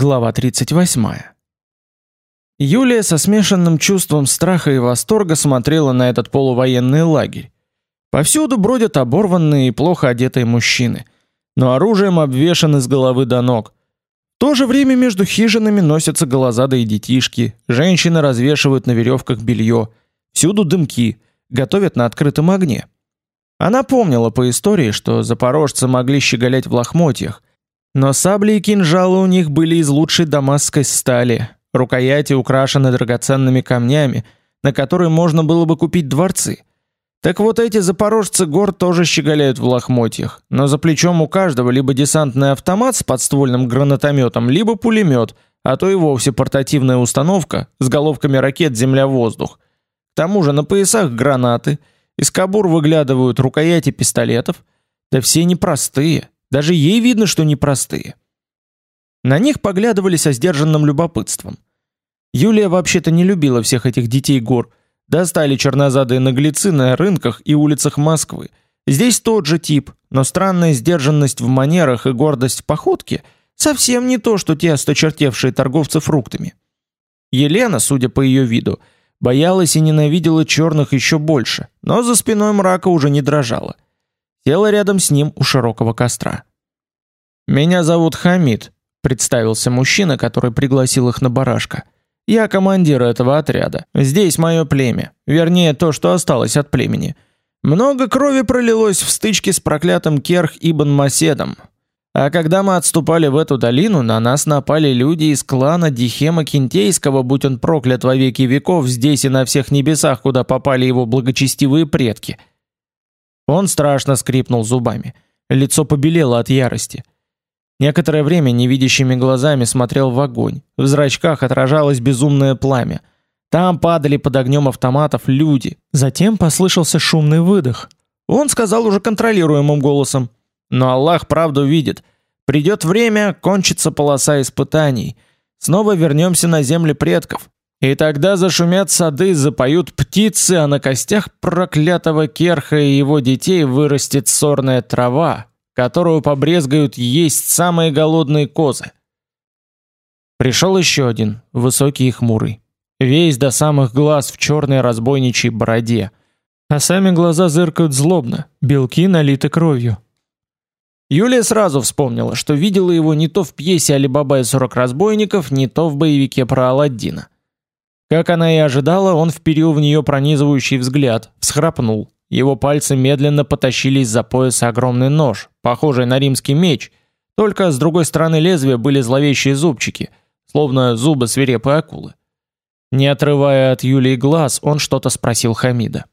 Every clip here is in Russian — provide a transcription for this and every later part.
Глава 38. Юлия со смешанным чувством страха и восторга смотрела на этот полувоенный лагерь. Повсюду бродят оборванные и плохо одетые мужчины, но оружием обвешаны с головы до ног. В то же время между хижинами носятся голозадые детишки, женщины развешивают на веревках белье, всюду дымки, готовят на открытом огне. Она помнила по истории, что запорожцы могли щеголять в лохмотьях, но сабли и кинжалы у них были из лучшей дамасской стали, рукояти украшены драгоценными камнями, на которые можно было бы купить дворцы. Так вот эти запорожцы гор тоже щеголяют в лохмотьях, но за плечом у каждого либо десантный автомат с подствольным гранатометом, либо пулемет, а то и вовсе портативная установка с головками ракет земля-воздух. К тому же на поясах гранаты, из кобур выглядывают рукояти пистолетов, да все непростые, даже ей видно, что непростые. На них поглядывали со сдержанным любопытством. Юлия вообще-то не любила всех этих детей гор. Достали чернозадые наглецы на рынках и улицах Москвы. Здесь тот же тип, но странная сдержанность в манерах и гордость в походке совсем не то, что те осточертевшие торговцы фруктами. Елена, судя по ее виду, боялась и ненавидела черных еще больше, но за спиной мрака уже не дрожала. Села рядом с ним у широкого костра. «Меня зовут Хамид», — представился мужчина, который пригласил их на барашка. «Я командир этого отряда. Здесь мое племя. Вернее, то, что осталось от племени. Много крови пролилось в стычке с проклятым Керх Ибн Маседом. А когда мы отступали в эту долину, на нас напали люди из клана Дихема Кинтейского, будь он проклят во веки веков здесь и на всех небесах, куда попали его благочестивые предки». Он страшно скрипнул зубами. Лицо побелело от ярости. Некоторое время невидящими глазами смотрел в огонь. В зрачках отражалось безумное пламя. Там падали под огнем автоматов люди. Затем послышался шумный выдох. Он сказал уже контролируемым голосом: "Но Аллах правду видит. Придет время, кончится полоса испытаний. Снова вернемся на земли предков. И тогда зашумят сады, запоют птицы, а на костях проклятого Керха и его детей вырастет сорная трава, которую побрезгают есть самые голодные козы. Пришел еще один, высокий и хмурый, весь до самых глаз в черной разбойничьей бороде, а сами глаза зыркают злобно, белки налиты кровью. Юлия сразу вспомнила, что видела его не то в пьесе Али-Баба и сорок разбойников, не то в боевике про Аладдина. Как она и ожидала, он вперил в нее пронизывающий взгляд, всхрапнул. Его пальцы медленно потащились за пояс огромный нож, похожий на римский меч, только с другой стороны лезвия были зловещие зубчики, словно зубы свирепой акулы. Не отрывая от Юлии глаз, он что-то спросил Хамида.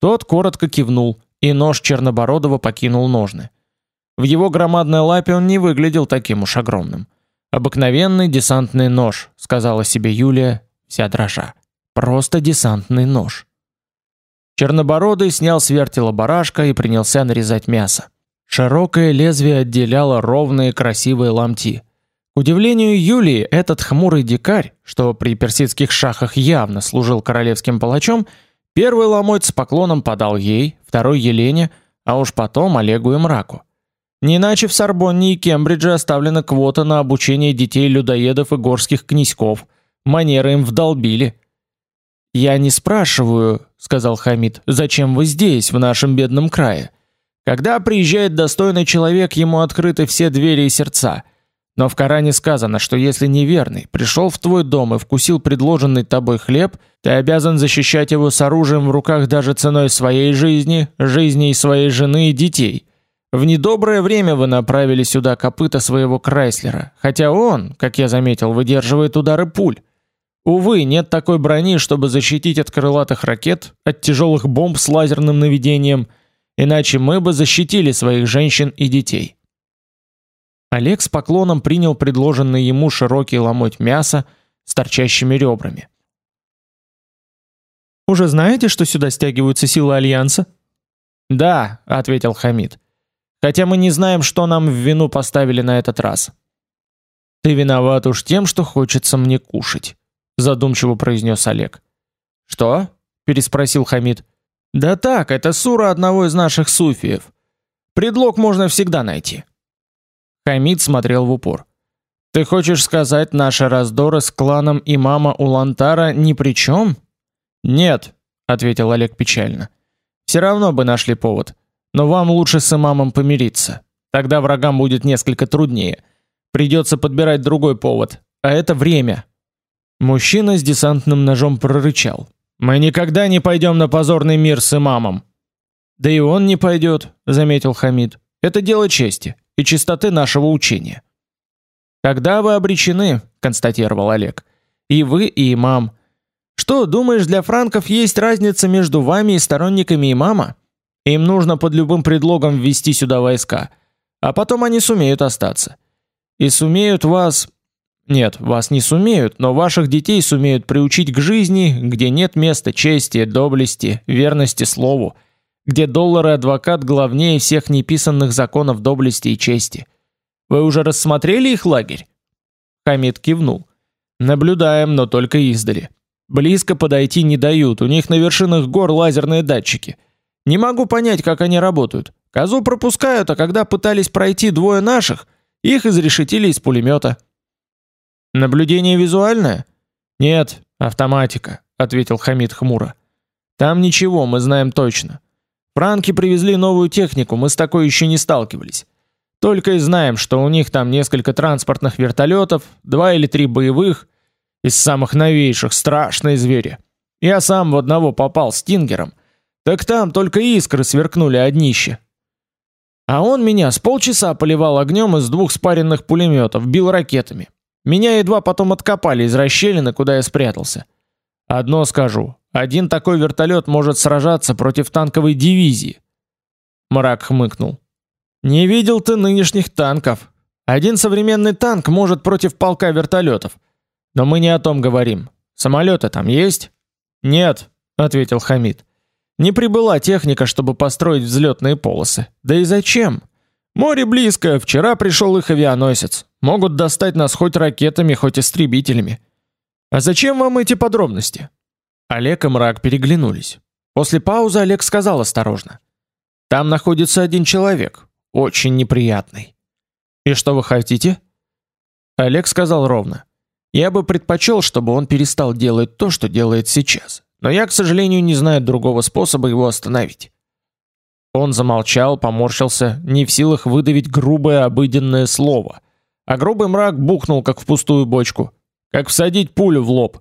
Тот коротко кивнул, и нож Чернобородова покинул ножны. В его громадной лапе он не выглядел таким уж огромным. Обыкновенный десантный нож, сказала себе Юлия, вся дрожа. Просто десантный нож. Чернобородый снял с вертела барашка и принялся нарезать мясо. Широкое лезвие отделяло ровные красивые ломти. К удивлению Юлии, этот хмурый дикарь, что при персидских шахах явно служил королевским палачом, первый ломоть с поклоном подал ей, второй Елене, а уж потом Олегу и Мраку. Не иначе в Сорбонне и Кембридже оставлена квота на обучение детей людоедов и горских князьков – манеры им вдолбили. Я не спрашиваю, сказал Хамид, зачем вы здесь, в нашем бедном крае? Когда приезжает достойный человек, ему открыты все двери и сердца. Но в Коране сказано, что если неверный пришел в твой дом и вкусил предложенный тобой хлеб, ты обязан защищать его с оружием в руках даже ценой своей жизни, жизни своей жены и детей. В недоброе время вы направили сюда копыта своего Крайслера, хотя он, как я заметил, выдерживает удары пуль. Увы, нет такой брони, чтобы защитить от крылатых ракет, от тяжелых бомб с лазерным наведением, иначе мы бы защитили своих женщин и детей. Олег с поклоном принял предложенный ему широкий ломоть мяса с торчащими ребрами. Уже знаете, что сюда стягиваются силы альянса? Да, ответил Хамид. Хотя мы не знаем, что нам в вину поставили на этот раз. Ты виноват уж тем, что хочется мне кушать задумчиво произнес Олег. Что? переспросил Хамид. Да так, это сура одного из наших суфиев. Предлог можно всегда найти. Хамид смотрел в упор. Ты хочешь сказать, наши раздоры с кланом имама Улантара ни при чем? Нет, ответил Олег печально. Все равно бы нашли повод. Но вам лучше с имамом помириться. Тогда врагам будет несколько труднее. Придется подбирать другой повод, а это время. Мужчина с десантным ножом прорычал: "Мы никогда не пойдем на позорный мир с имамом". Да и он не пойдет, заметил Хамид. Это дело чести и чистоты нашего учения. Когда вы обречены, констатировал Олег. И вы, и имам. Что, думаешь, для франков есть разница между вами и сторонниками имама? Им нужно под любым предлогом ввести сюда войска, а потом они сумеют остаться. И сумеют вас Нет, вас не сумеют, но ваших детей сумеют приучить к жизни, где нет места чести, доблести, верности слову, где доллар и адвокат главнее всех неписанных законов доблести и чести. Вы уже рассмотрели их лагерь? Хамид кивнул. Наблюдаем, но только издали. Близко подойти не дают, у них на вершинах гор лазерные датчики. Не могу понять, как они работают. Козу пропускают, а когда пытались пройти двое наших, их изрешетили из пулемета. Наблюдение визуальное? Нет, автоматика, ответил Хамид хмуро. Там ничего, мы знаем точно. Франки привезли новую технику, мы с такой еще не сталкивались. Только и знаем, что у них там несколько транспортных вертолетов, два или три боевых, из самых новейших, страшные звери. Я сам в одного попал стингером. Так там только искры сверкнули однище. А он меня с полчаса поливал огнем из двух спаренных пулеметов, бил ракетами. Меня едва потом откопали из расщелины, куда я спрятался. Одно скажу, один такой вертолет может сражаться против танковой дивизии. Мрак хмыкнул. Не видел ты нынешних танков. Один современный танк может против полка вертолетов. Но мы не о том говорим. Самолеты там есть? Нет, ответил Хамид. Не прибыла техника, чтобы построить взлетные полосы. Да и зачем? Море близко, вчера пришел их авианосец. Могут достать нас хоть ракетами, хоть истребителями. А зачем вам эти подробности? Олег и Мрак переглянулись. После паузы Олег сказал осторожно: "Там находится один человек, очень неприятный. И что вы хотите? Олег сказал ровно: "Я бы предпочел, чтобы он перестал делать то, что делает сейчас, но я, к сожалению, не знаю другого способа его остановить". Он замолчал, поморщился, не в силах выдавить грубое обыденное слово. А грубый мрак бухнул как в пустую бочку, как всадить пулю в лоб.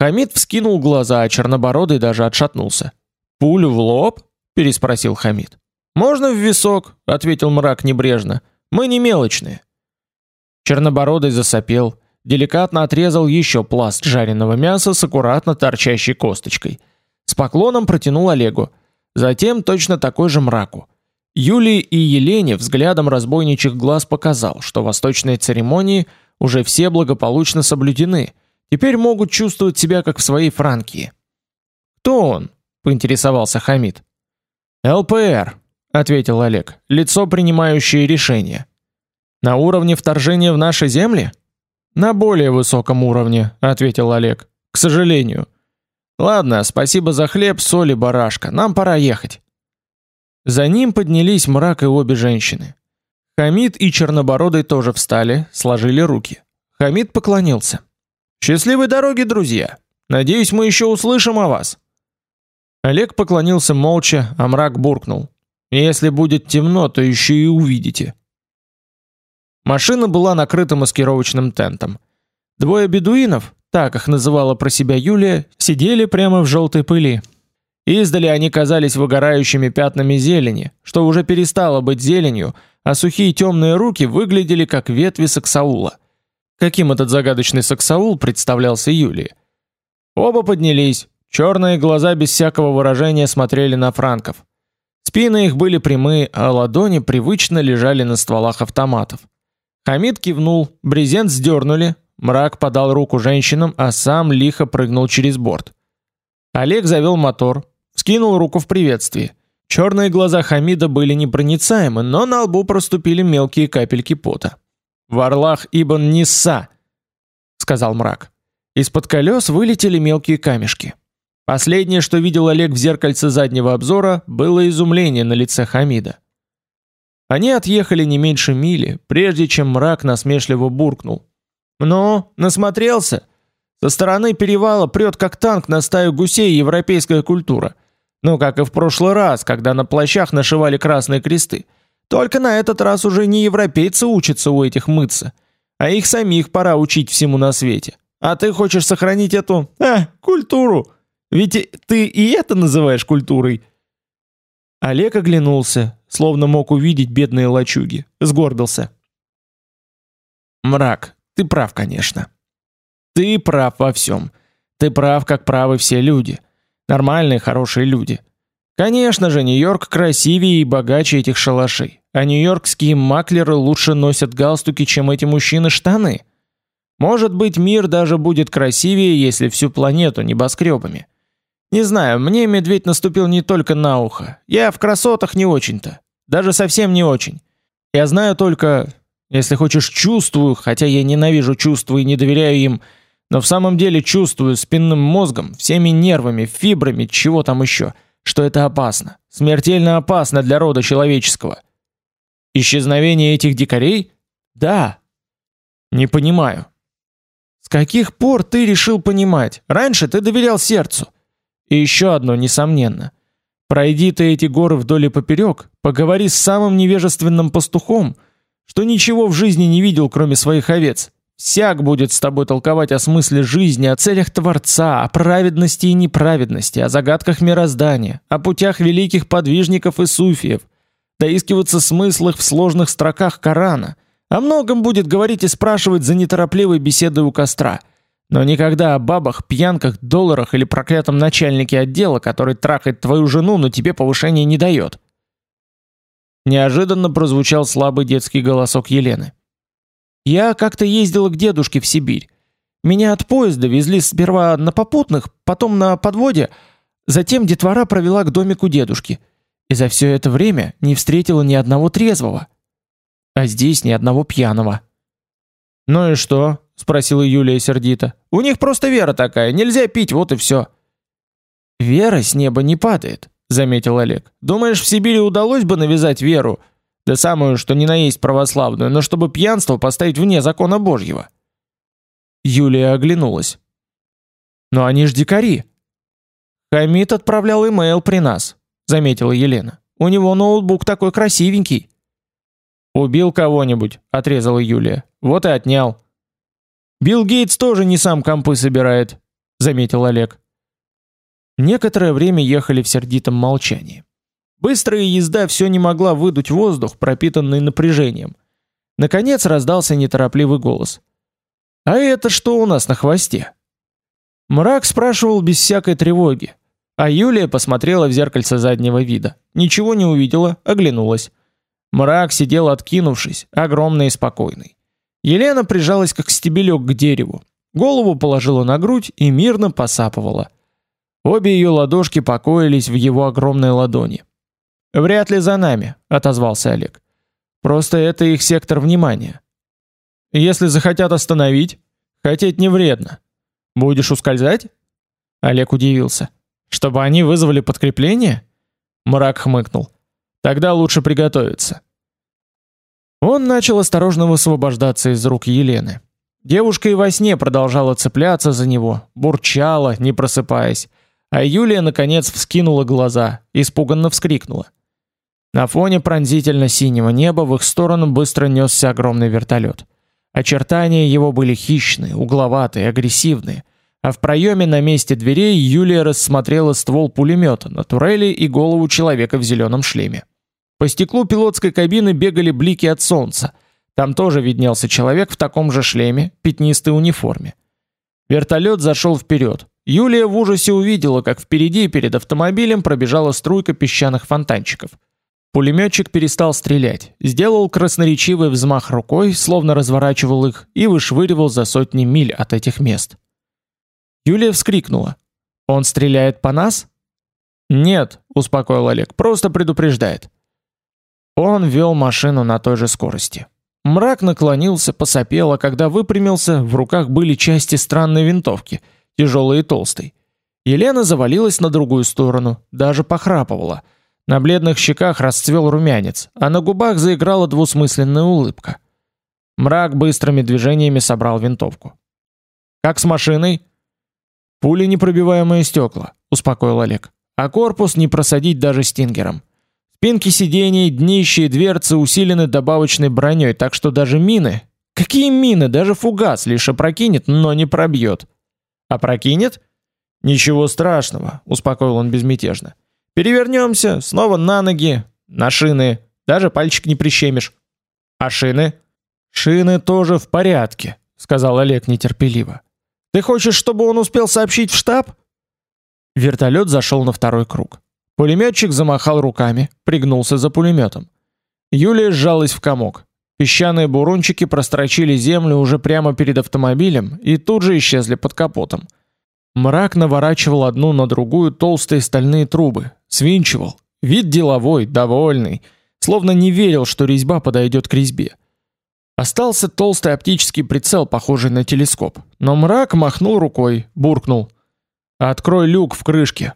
Хамид вскинул глаза, а чернобородый даже отшатнулся. "Пулю в лоб?" переспросил Хамид. Можно в висок, ответил мрак небрежно. Мы не мелочные. Чернобородый засопел, деликатно отрезал еще пласт жареного мяса с аккуратно торчащей косточкой. С поклоном протянул Олегу. Затем точно такой же мраку. Юлии и Елене взглядом разбойничьих глаз показал, что восточные церемонии уже все благополучно соблюдены. Теперь могут чувствовать себя как в своей Франкии. Кто он? поинтересовался Хамид. ЛПР, ответил Олег. Лицо, принимающее решения. На уровне вторжения в наши земли? На более высоком уровне, ответил Олег. К сожалению. Ладно, спасибо за хлеб, соль и барашка. Нам пора ехать. За ним поднялись мрак и обе женщины. Хамид и Чернобородый тоже встали, сложили руки. Хамид поклонился. Счастливой дороги, друзья. Надеюсь, мы еще услышим о вас. Олег поклонился молча, а мрак буркнул: если будет темно, то еще и увидите. Машина была накрыта маскировочным тентом. Двое бедуинов, так их называла про себя Юлия, сидели прямо в желтой пыли. Издали они казались выгорающими пятнами зелени, что уже перестало быть зеленью, а сухие темные руки выглядели как ветви саксаула. Каким этот загадочный саксаул представлялся Юлии? Оба поднялись, черные глаза без всякого выражения смотрели на франков. Спины их были прямые, а ладони привычно лежали на стволах автоматов. Хамид кивнул, брезент сдернули, мрак подал руку женщинам, а сам лихо прыгнул через борт. Олег завел мотор, скинул руку в приветствии. Черные глаза Хамида были непроницаемы, но на лбу проступили мелкие капельки пота. «Варлах ибн Нисса», — сказал мрак. Из-под колес вылетели мелкие камешки. Последнее, что видел Олег в зеркальце заднего обзора, было изумление на лице Хамида. Они отъехали не меньше мили, прежде чем мрак насмешливо буркнул: "Ну, насмотрелся? Со стороны перевала прет как танк на стаю гусей европейская культура. Ну, как и в прошлый раз, когда на плащах нашивали красные кресты. Только на этот раз уже не европейцы учатся у этих мыться, а их самих пора учить всему на свете. А ты хочешь сохранить эту, а, культуру? Ведь ты и это называешь культурой. Олег оглянулся, словно мог увидеть бедные лачуги, сгорбился. Мрак, ты прав, конечно. Ты прав во всем. Ты прав, как правы все люди. Нормальные, хорошие люди. Конечно же, Нью-Йорк красивее и богаче этих шалашей. А нью-йоркские маклеры лучше носят галстуки, чем эти мужчины штаны. Может быть, мир даже будет красивее, если всю планету небоскребами. Не знаю, мне медведь наступил не только на ухо. Я в красотах не очень-то, даже совсем не очень. Я знаю только, если хочешь, чувствую, хотя я ненавижу чувства и не доверяю им, но в самом деле чувствую спинным мозгом, всеми нервами, фибрами, чего там еще, что это опасно, смертельно опасно для рода человеческого. Исчезновение этих дикарей? Да. Не понимаю. С каких пор ты решил понимать? Раньше ты доверял сердцу. И еще одно несомненно. Пройди ты эти горы вдоль и поперек, поговори с самым невежественным пастухом, что ничего в жизни не видел, кроме своих овец. Всяк будет с тобой толковать о смысле жизни, о целях Творца, о праведности и неправедности, о загадках мироздания, о путях великих подвижников и суфиев, доискиваться смыслах в сложных строках Корана. О многом будет говорить и спрашивать за неторопливой беседой у костра. Но никогда о бабах, пьянках, долларах или проклятом начальнике отдела, который трахает твою жену, но тебе повышения не дает. Неожиданно прозвучал слабый детский голосок Елены. Я как-то ездила к дедушке в Сибирь. Меня от поезда везли сперва на попутных, потом на подводе, затем детвора провела к домику дедушки. И за все это время не встретила ни одного трезвого. А здесь ни одного пьяного. Ну и что? спросила Юлия сердито. У них просто вера такая, нельзя пить, вот и все. Вера с неба не падает, заметил Олег. Думаешь, в Сибири удалось бы навязать веру? Да самую, что ни на есть православную, но чтобы пьянство поставить вне закона Божьего. Юлия оглянулась. Но они ж дикари. Хамид отправлял имейл при нас, заметила Елена. У него ноутбук такой красивенький. Убил кого-нибудь, отрезала Юлия. Вот и отнял. Билл Гейтс тоже не сам компы собирает, заметил Олег. Некоторое время ехали в сердитом молчании. Быстрая езда все не могла выдуть воздух, пропитанный напряжением. Наконец раздался неторопливый голос. А это что у нас на хвосте? Мрак спрашивал без всякой тревоги, а Юлия посмотрела в зеркальце заднего вида. Ничего не увидела, оглянулась. Мрак сидел откинувшись, огромный и спокойный. Елена прижалась как стебелек к дереву. Голову положила на грудь и мирно посапывала. Обе ее ладошки покоились в его огромной ладони. Вряд ли за нами, отозвался Олег. Просто это их сектор внимания. Если захотят остановить, хотеть не вредно. Будешь ускользать? Олег удивился. Чтобы они вызвали подкрепление? Мрак хмыкнул. Тогда лучше приготовиться. Он начал осторожно высвобождаться из рук Елены. Девушка и во сне продолжала цепляться за него, бурчала, не просыпаясь. А Юлия наконец вскинула глаза, испуганно вскрикнула. На фоне пронзительно синего неба в их сторону быстро несся огромный вертолет. Очертания его были хищные, угловатые, агрессивные, а в проеме на месте дверей Юлия рассмотрела ствол пулемета на турели и голову человека в зеленом шлеме. По стеклу пилотской кабины бегали блики от солнца. Там тоже виднелся человек в таком же шлеме, пятнистой униформе. Вертолет зашел вперед. Юлия в ужасе увидела, как впереди перед автомобилем пробежала струйка песчаных фонтанчиков. Пулеметчик перестал стрелять, сделал красноречивый взмах рукой, словно разворачивал их и вышвыривал за сотни миль от этих мест. Юлия вскрикнула. Он стреляет по нас? Нет, успокоил Олег. Просто предупреждает. Он вел машину на той же скорости. Мрак наклонился, посопел, а когда выпрямился, в руках были части странной винтовки, тяжелой и толстой. Елена завалилась на другую сторону, даже похрапывала На бледных щеках расцвел румянец, а на губах заиграла двусмысленная улыбка. Мрак быстрыми движениями собрал винтовку. Как с машиной? Пули непробиваемые стекла, успокоил Олег. А корпус не просадить даже стингером. Спинки сидений, днище и дверцы усилены добавочной броней, так что даже мины, какие мины, даже фугас лишь опрокинет, но не пробьет. Опрокинет? Ничего страшного, успокоил он безмятежно. Перевернемся, снова на ноги, на шины, даже пальчик не прищемишь. А шины? Шины тоже в порядке, сказал Олег нетерпеливо. Ты хочешь, чтобы он успел сообщить в штаб? Вертолет зашел на второй круг. Пулеметчик замахал руками, пригнулся за пулеметом. Юлия сжалась в комок. Песчаные бурунчики прострочили землю уже прямо перед автомобилем и тут же исчезли под капотом. Мрак наворачивал одну на другую толстые стальные трубы, свинчивал. Вид деловой, довольный, словно не верил, что резьба подойдет к резьбе. Остался толстый оптический прицел, похожий на телескоп. Но мрак махнул рукой, буркнул: "Открой люк в крышке".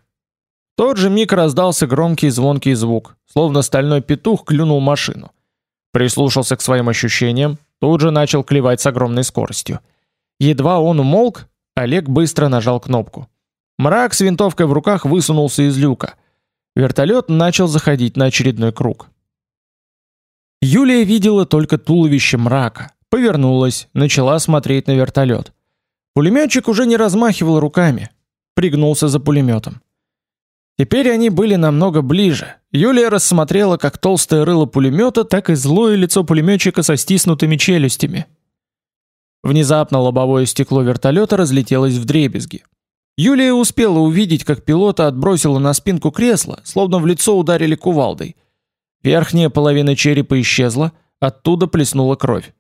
В тот же миг раздался громкий звонкий звук, словно стальной петух клюнул машину. Прислушался к своим ощущениям, тут же начал клевать с огромной скоростью. Едва он умолк, Олег быстро нажал кнопку. Мрак с винтовкой в руках высунулся из люка. Вертолет начал заходить на очередной круг. Юлия видела только туловище мрака, повернулась, начала смотреть на вертолет. Пулеметчик уже не размахивал руками, пригнулся за пулеметом. Теперь они были намного ближе. Юлия рассмотрела как толстое рыло пулемета, так и злое лицо пулеметчика со стиснутыми челюстями. Внезапно лобовое стекло вертолета разлетелось вдребезги. Юлия успела увидеть, как пилота отбросило на спинку кресла, словно в лицо ударили кувалдой. Верхняя половина черепа исчезла, оттуда плеснула кровь.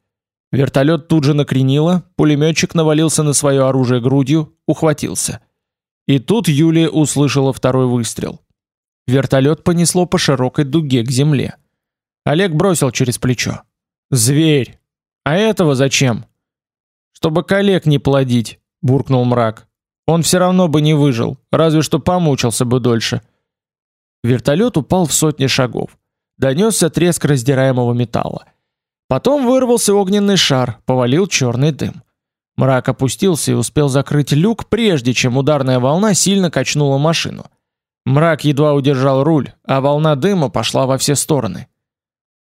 Вертолет тут же накренило, пулеметчик навалился на свое оружие грудью, ухватился. И тут Юлия услышала второй выстрел. Вертолет понесло по широкой дуге к земле. Олег бросил через плечо: "Зверь. А этого зачем?" "Чтобы коллег не плодить", буркнул мрак. "Он все равно бы не выжил, разве что помучился бы дольше". Вертолет упал в сотни шагов. Донесся треск раздираемого металла. Потом вырвался огненный шар, повалил черный дым. Мрак опустился и успел закрыть люк, прежде чем ударная волна сильно качнула машину. Мрак едва удержал руль, а волна дыма пошла во все стороны.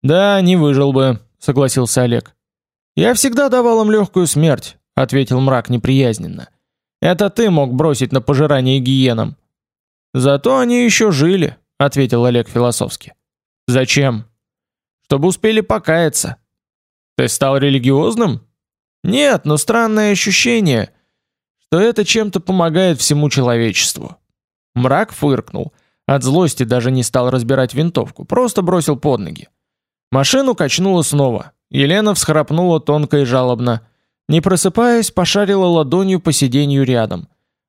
Да, не выжил бы, согласился Олег. Я всегда давал им легкую смерть, ответил Мрак неприязненно. Это ты мог бросить на пожирание гиенам. Зато они еще жили, ответил Олег философски. Зачем? Чтобы успели покаяться. Ты стал религиозным? Нет, но странное ощущение, что это чем-то помогает всему человечеству. Мрак фыркнул. От злости даже не стал разбирать винтовку, просто бросил под ноги. Машину качнуло снова. Елена всхрапнула тонко и жалобно. Не просыпаясь, пошарила ладонью по сиденью рядом.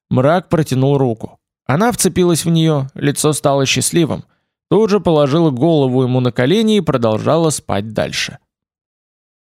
Мрак протянул руку. Она вцепилась в нее, лицо стало счастливым. Тут же положила голову ему на колени и продолжала спать дальше.